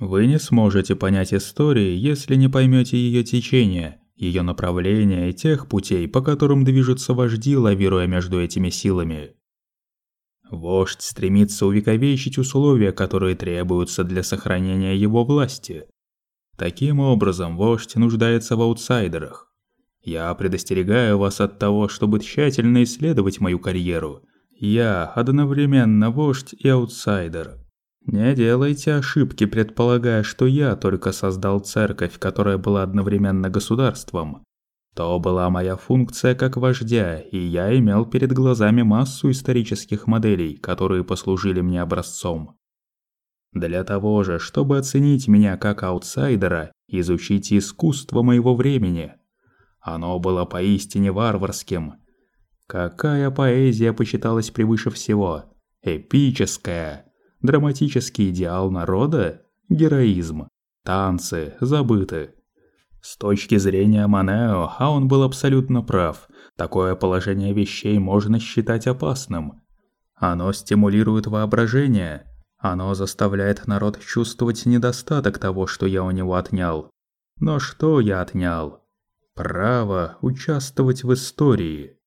Вы не сможете понять истории, если не поймете ее течение, ее направление и тех путей, по которым движутся вожди, лавируя между этими силами. Вождь стремится увековечить условия, которые требуются для сохранения его власти. Таким образом, вождь нуждается в аутсайдерах. Я предостерегаю вас от того, чтобы тщательно исследовать мою карьеру. Я одновременно вождь и аутсайдер. Не делайте ошибки, предполагая, что я только создал церковь, которая была одновременно государством. То была моя функция как вождя, и я имел перед глазами массу исторических моделей, которые послужили мне образцом. Для того же, чтобы оценить меня как аутсайдера, изучите искусство моего времени. Оно было поистине варварским. Какая поэзия почиталась превыше всего? Эпическая. Драматический идеал народа? Героизм. Танцы забыты. С точки зрения Манео, а он был абсолютно прав, такое положение вещей можно считать опасным. Оно стимулирует воображение, оно заставляет народ чувствовать недостаток того, что я у него отнял. Но что я отнял? Право участвовать в истории.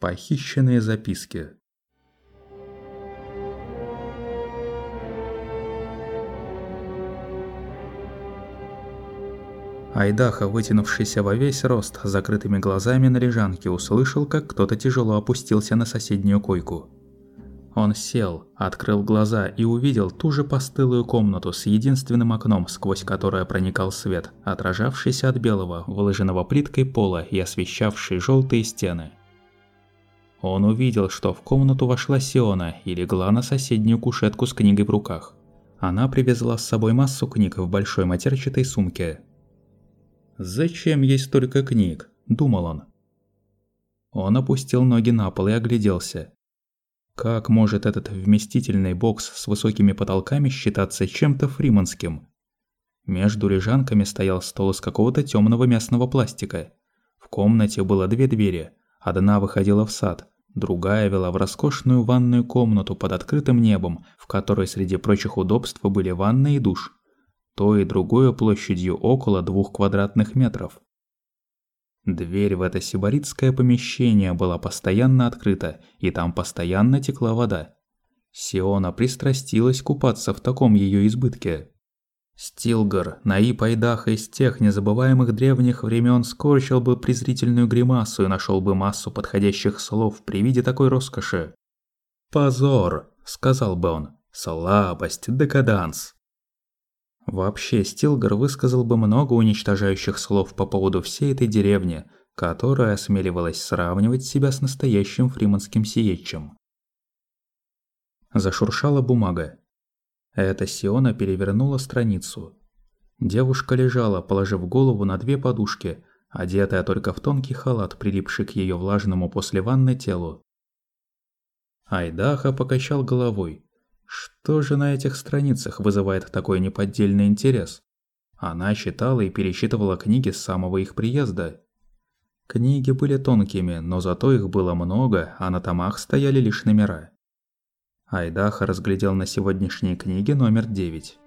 Похищенные записки. Айдаха, вытянувшийся во весь рост, закрытыми глазами на лежанке, услышал, как кто-то тяжело опустился на соседнюю койку. Он сел, открыл глаза и увидел ту же постылую комнату с единственным окном, сквозь которое проникал свет, отражавшийся от белого, выложенного плиткой пола и освещавший желтые стены. Он увидел, что в комнату вошла Сиона и легла на соседнюю кушетку с книгой в руках. Она привезла с собой массу книг в большой матерчатой сумке, «Зачем есть столько книг?» – думал он. Он опустил ноги на пол и огляделся. Как может этот вместительный бокс с высокими потолками считаться чем-то фриманским? Между лежанками стоял стол из какого-то темного мясного пластика. В комнате было две двери. Одна выходила в сад, другая вела в роскошную ванную комнату под открытым небом, в которой среди прочих удобств были ванна и душ то и другое площадью около двух квадратных метров. Дверь в это сибаритское помещение была постоянно открыта, и там постоянно текла вода. Сиона пристрастилась купаться в таком ее избытке. Стилгар, Наиб Айдаха из тех незабываемых древних времен скорчил бы презрительную гримасу и нашел бы массу подходящих слов при виде такой роскоши. «Позор!» – сказал бы он. «Слабость, декаданс!» Вообще, Стилгар высказал бы много уничтожающих слов по поводу всей этой деревни, которая осмеливалась сравнивать себя с настоящим фриманским сиетчем. Зашуршала бумага. Эта Сиона перевернула страницу. Девушка лежала, положив голову на две подушки, одетая только в тонкий халат, прилипший к ее влажному после ванны телу. Айдаха покачал головой. Что же на этих страницах вызывает такой неподдельный интерес? Она читала и перечитывала книги с самого их приезда. Книги были тонкими, но зато их было много, а на томах стояли лишь номера. Айдаха разглядел на сегодняшней книге номер 9.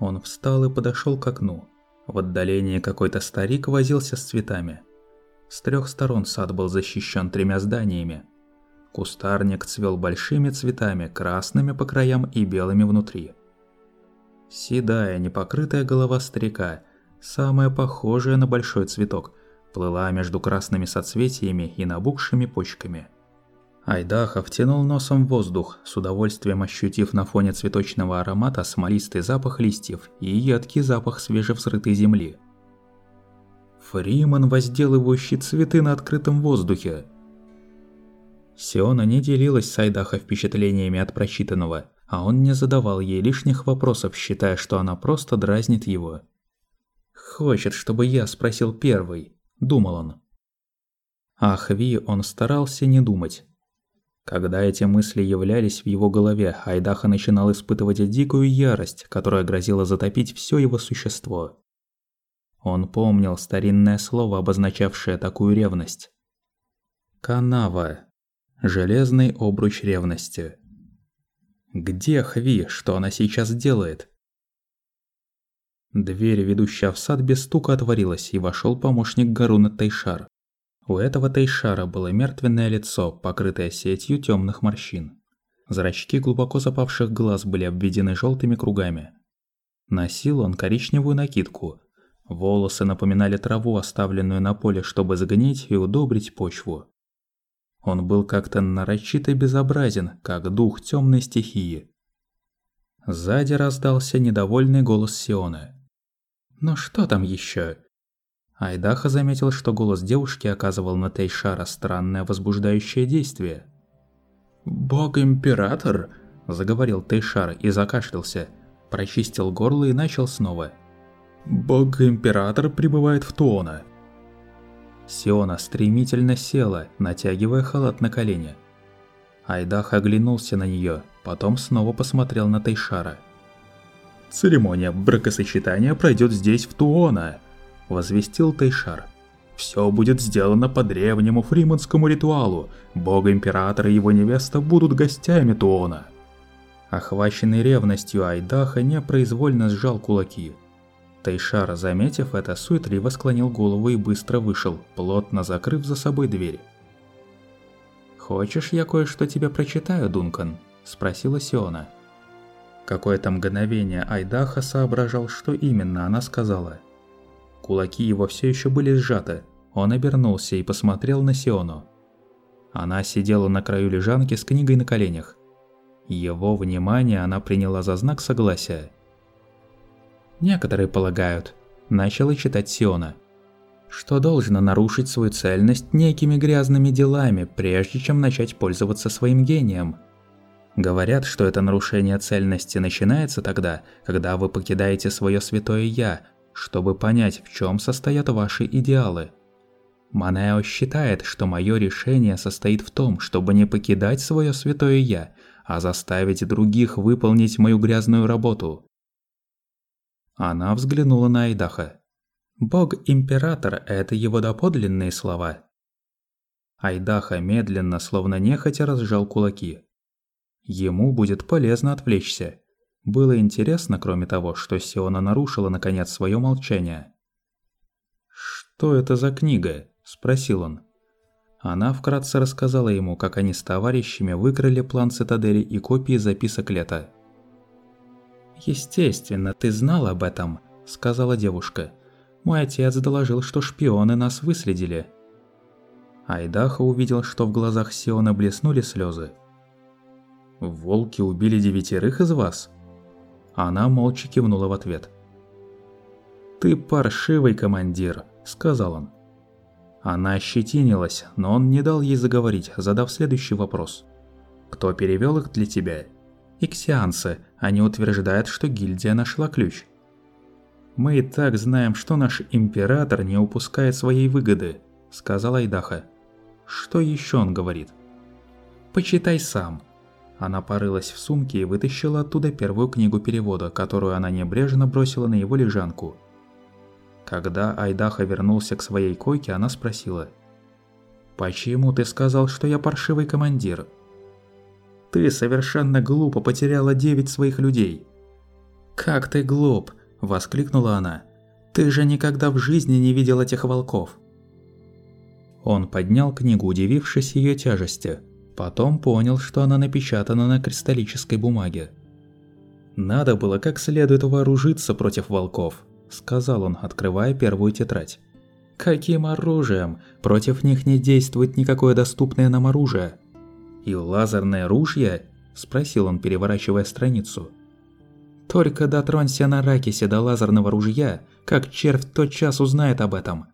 Он встал и подошел к окну. В отдалении какой-то старик возился с цветами. С трех сторон сад был защищен тремя зданиями, Кустарник цвел большими цветами, красными по краям и белыми внутри. Седая, непокрытая голова старика, самая похожая на большой цветок, плыла между красными соцветиями и набухшими почками. Айдаха втянул носом воздух, с удовольствием ощутив на фоне цветочного аромата смолистый запах листьев и едкий запах свежевзрытой земли. Фриман, возделывающий цветы на открытом воздухе, Сиона не делилась с Айдаха впечатлениями от прочитанного, а он не задавал ей лишних вопросов, считая, что она просто дразнит его. «Хочет, чтобы я спросил первый», – думал он. Ах, Ви он старался не думать. Когда эти мысли являлись в его голове, Айдаха начинал испытывать дикую ярость, которая грозила затопить все его существо. Он помнил старинное слово, обозначавшее такую ревность. «Канава», Железный обруч ревности. Где Хви, что она сейчас делает? Дверь, ведущая в сад, без стука отворилась, и вошел помощник Гаруна Тайшар. У этого Тайшара было мертвенное лицо, покрытое сетью темных морщин. Зрачки глубоко запавших глаз были обведены желтыми кругами. Носил он коричневую накидку. Волосы напоминали траву, оставленную на поле, чтобы загнить и удобрить почву. Он был как-то нарочито безобразен, как дух темной стихии. Сзади раздался недовольный голос Сионы. «Ну что там еще? Айдаха заметил, что голос девушки оказывал на Тейшара странное возбуждающее действие. «Бог-император!» – заговорил Тейшар и закашлялся, прочистил горло и начал снова. «Бог-император прибывает в Туона!» Сиона стремительно села, натягивая халат на колени. Айдах оглянулся на нее, потом снова посмотрел на Тейшара. Церемония бракосочетания пройдет здесь, в Туона», – возвестил Тайшар. «Все будет сделано по древнему фриманскому ритуалу. Бог-император и его невеста будут гостями Туона». Охваченный ревностью Айдаха непроизвольно сжал кулаки. Тайшар, заметив это, суетливо склонил голову и быстро вышел, плотно закрыв за собой дверь. «Хочешь, я кое-что тебе прочитаю, Дункан?» – спросила Сиона. Какое-то мгновение Айдаха соображал, что именно она сказала. Кулаки его все еще были сжаты. Он обернулся и посмотрел на Сиону. Она сидела на краю лежанки с книгой на коленях. Его внимание она приняла за знак согласия. «Некоторые полагают», – начала читать Сиона, – «что должно нарушить свою цельность некими грязными делами, прежде чем начать пользоваться своим гением». Говорят, что это нарушение цельности начинается тогда, когда вы покидаете свое святое «я», чтобы понять, в чем состоят ваши идеалы. Манео считает, что мое решение состоит в том, чтобы не покидать свое святое «я», а заставить других выполнить мою грязную работу. Она взглянула на Айдаха. Бог-император – это его доподлинные слова. Айдаха медленно, словно нехотя, разжал кулаки. Ему будет полезно отвлечься. Было интересно, кроме того, что Сиона нарушила наконец свое молчание. «Что это за книга?» – спросил он. Она вкратце рассказала ему, как они с товарищами выкрали план цитадели и копии записок Лета. «Естественно, ты знал об этом», – сказала девушка. «Мой отец доложил, что шпионы нас выследили». Айдаха увидел, что в глазах Сиона блеснули слезы. «Волки убили девятерых из вас?» Она молча кивнула в ответ. «Ты паршивый командир», — сказал он. Она ощетинилась, но он не дал ей заговорить, задав следующий вопрос. «Кто перевел их для тебя?» «Иксианцы. Они утверждают, что гильдия нашла ключ». «Мы и так знаем, что наш император не упускает своей выгоды», — сказал Айдаха. «Что еще он говорит?» «Почитай сам», она порылась в сумке и вытащила оттуда первую книгу перевода, которую она небрежно бросила на его лежанку. Когда Айдаха вернулся к своей койке, она спросила. «Почему ты сказал, что я паршивый командир?» «Ты совершенно глупо потеряла девять своих людей». «Как ты глуп!» – воскликнула она. «Ты же никогда в жизни не видел этих волков!» Он поднял книгу, удивившись ее тяжести – Потом понял, что она напечатана на кристаллической бумаге. «Надо было как следует вооружиться против волков», – сказал он, открывая первую тетрадь. «Каким оружием? Против них не действует никакое доступное нам оружие». «И лазерное ружья?» – спросил он, переворачивая страницу. «Только дотронься на Ракисе до лазерного ружья, как червь тотчас узнает об этом».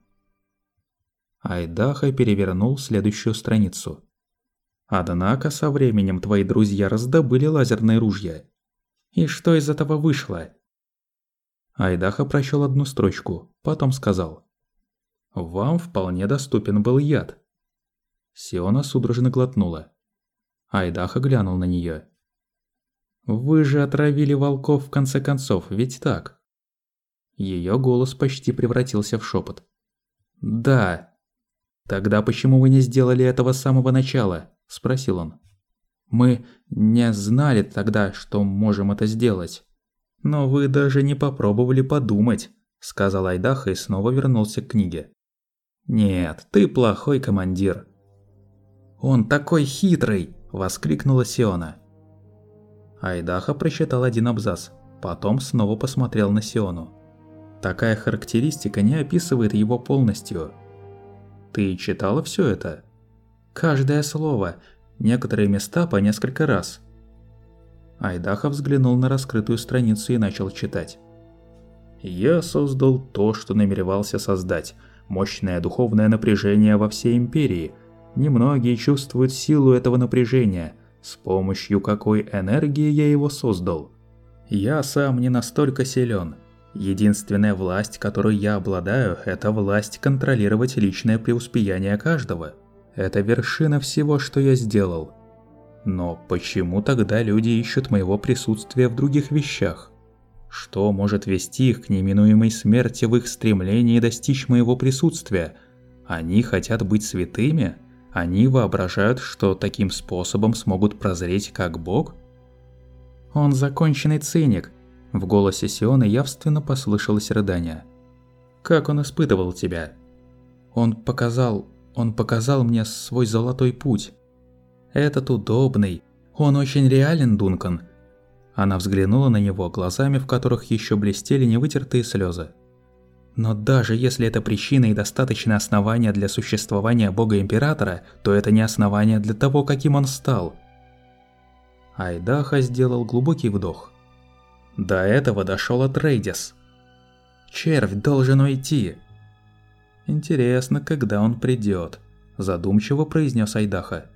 Айдаха перевернул следующую страницу. Однако со временем твои друзья раздобыли лазерные ружья. И что из этого вышло? Айдаха прочел одну строчку, потом сказал. «Вам вполне доступен был яд». Сиона судорожно глотнула. Айдаха глянул на нее. «Вы же отравили волков в конце концов, ведь так?» Ее голос почти превратился в шепот. «Да. Тогда почему вы не сделали этого с самого начала?» – спросил он. «Мы не знали тогда, что можем это сделать». «Но вы даже не попробовали подумать», – сказал Айдаха и снова вернулся к книге. «Нет, ты плохой командир». «Он такой хитрый!» – воскликнула Сиона. Айдаха прочитал один абзац, потом снова посмотрел на Сиону. Такая характеристика не описывает его полностью. Ты читала все это? Каждое слово, некоторые места по несколько раз. Айдаха взглянул на раскрытую страницу и начал читать. «Я создал то, что намеревался создать. Мощное духовное напряжение во всей Империи. Немногие чувствуют силу этого напряжения. С помощью какой энергии я его создал? Я сам не настолько силен. Единственная власть, которой я обладаю, это власть контролировать личное преуспеяние каждого. Это вершина всего, что я сделал. Но почему тогда люди ищут моего присутствия в других вещах? Что может вести их к неминуемой смерти в их стремлении достичь моего присутствия? Они хотят быть святыми? Они воображают, что таким способом смогут прозреть как Бог? Он законченный циник. В голосе Сионы явственно послышалось рыдание. Как он испытывал тебя? Он показал... Он показал мне свой золотой путь. Этот удобный. Он очень реален, Дункан. Она взглянула на него глазами, в которых еще блестели невытертые слезы. Но даже если это причина и достаточное основание для существования Бога-Императора, то это не основание для того, каким он стал. Айдаха сделал глубокий вдох. До этого дошел Атрейдис. Червь должен уйти. Интересно, когда он придет, задумчиво произнес Айдаха.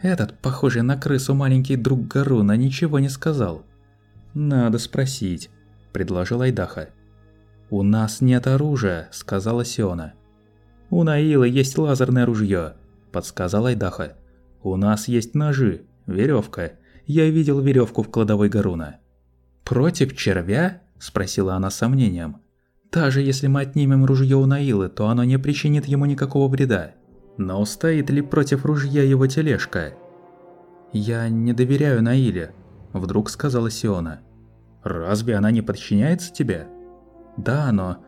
Этот, похожий на крысу маленький друг Гаруна, ничего не сказал. Надо спросить, предложил Айдаха. «У нас нет оружия», – сказала Сиона. «У Наилы есть лазерное ружье», – подсказал Айдаха. «У нас есть ножи, веревка. Я видел веревку в кладовой Гаруна». «Против червя?» – спросила она с сомнением. «Даже если мы отнимем ружье у Наилы, то оно не причинит ему никакого вреда. Но устоит ли против ружья его тележка?» «Я не доверяю Наиле», – вдруг сказала Сиона. «Разве она не подчиняется тебе?» «Да, но...»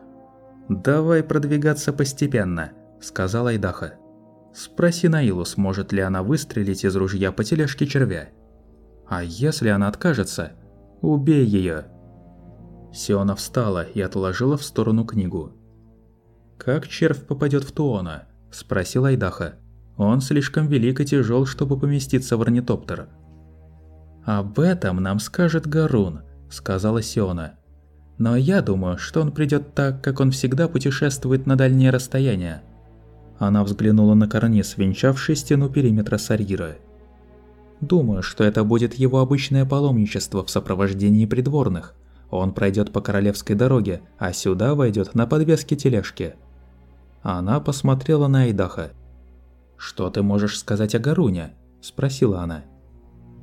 «Давай продвигаться постепенно», – сказал Айдаха. «Спроси Наилу, сможет ли она выстрелить из ружья по тележке червя. А если она откажется, убей ее. Сиона встала и отложила в сторону книгу. «Как червь попадет в Туона?» – спросил Айдаха. «Он слишком велик и тяжел, чтобы поместиться в орнитоптер». «Об этом нам скажет Гарун», – сказала Сиона. Но я думаю, что он придет так, как он всегда путешествует на дальние расстояния. Она взглянула на карниз, венчавший стену периметра Сарьира. Думаю, что это будет его обычное паломничество в сопровождении придворных. Он пройдет по королевской дороге, а сюда войдет на подвеске тележки. Она посмотрела на Айдаха. «Что ты можешь сказать о Гаруне?» – спросила она.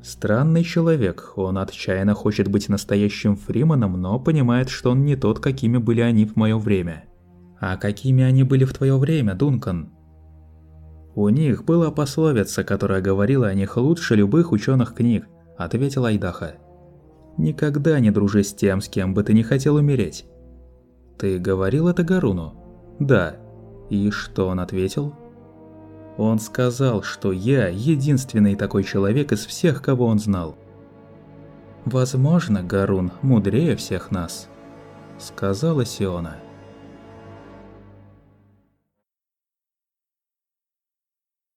Странный человек, он отчаянно хочет быть настоящим Фриманом, но понимает, что он не тот, какими были они в моё время. А какими они были в твоё время, Дункан? У них была пословица, которая говорила о них лучше любых ученых книг, ответил Айдаха. Никогда не дружи с тем, с кем бы ты не хотел умереть. Ты говорил это Гаруну? Да. И что он ответил? Он сказал, что я единственный такой человек из всех, кого он знал. «Возможно, Гарун мудрее всех нас», — сказала Сиона.